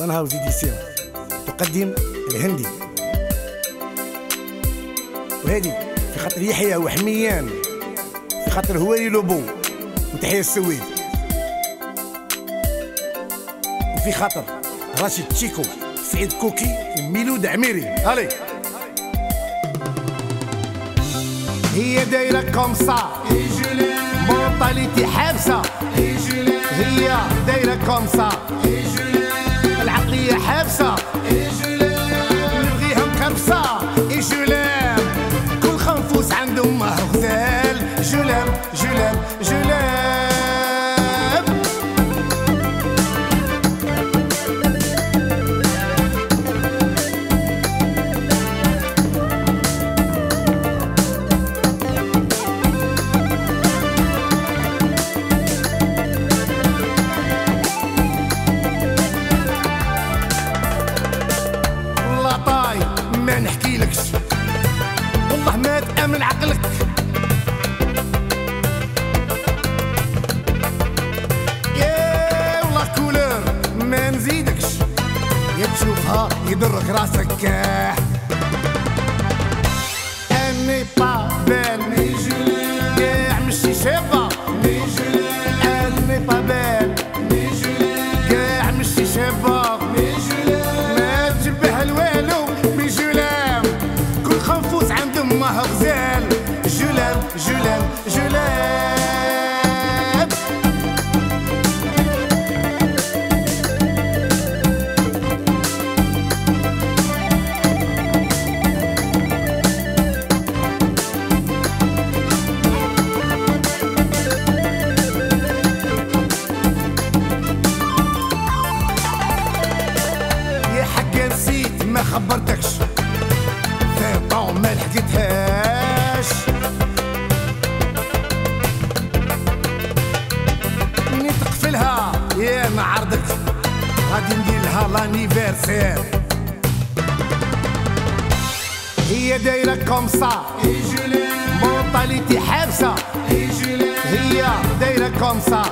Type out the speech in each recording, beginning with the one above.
Fun House Édition تقدم الهندي. وهذه في خاطر يحيى وحميان في خاطر هواري لوبو وتحية السويد. وفي خاطر راشد تشيكو سعيد كوكي ميلود عميري. هالي هي دايرة comme ça mentalité حابسة. هي دايرة كومسا يا تشوفها يضرك راسك. أني با بال كاع مشي شابه أني با بال كاع مشي شابه ما تشبه الوالو من جولام كل خنفوس عندهم ما غزال. جولام جولام خبرتكش فيطون ما لحقتهاش. مني تقفلها يا ما عرضك غادي ندير لها l'anniversaire هي دايرة comme ça mentalité حابسة. هي دايرة كومسا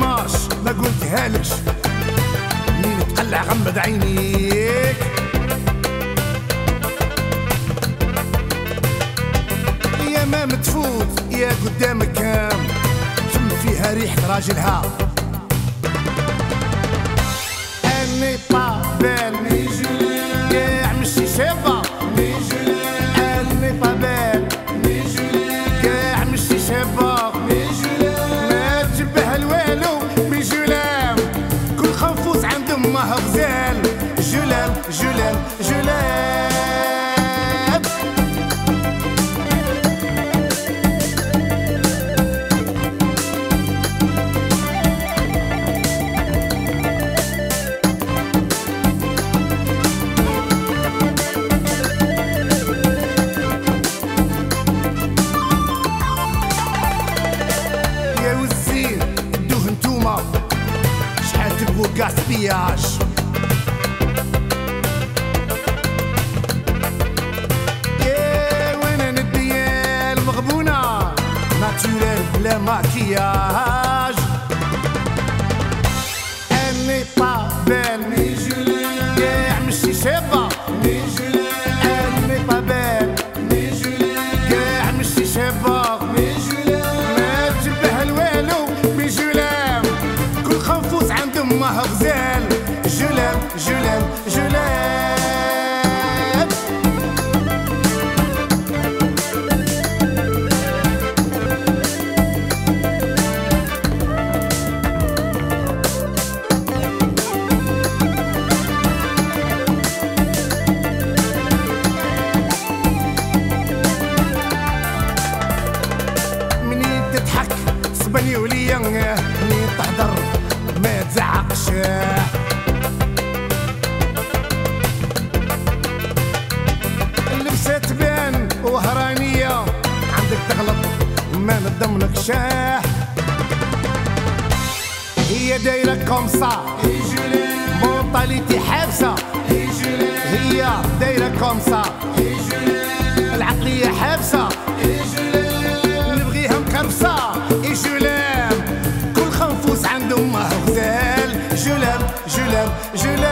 ديماش ما قلتها لكش منين تقلع غمض عينيك؟ يا ما متفوت يا قدامك كام؟ شم فيها ريحة راجلها. أني با بال كاع مشي شابة ما غزال جولام جولام جولام تبغوا كاسبياج يا وأنا نديال مغبونة ناتوريل بلا ماكياج اني با بال كاع مشي شابة اني با بال كاع مشي شابة تسمعني وليا مي تحضر ما تزعقش. اللبسة تبان وهرانية عندك تغلط ما نضمنك شاح هي دايرة كومسا Marcel. Je l'aime, je l'aime, je l'aime.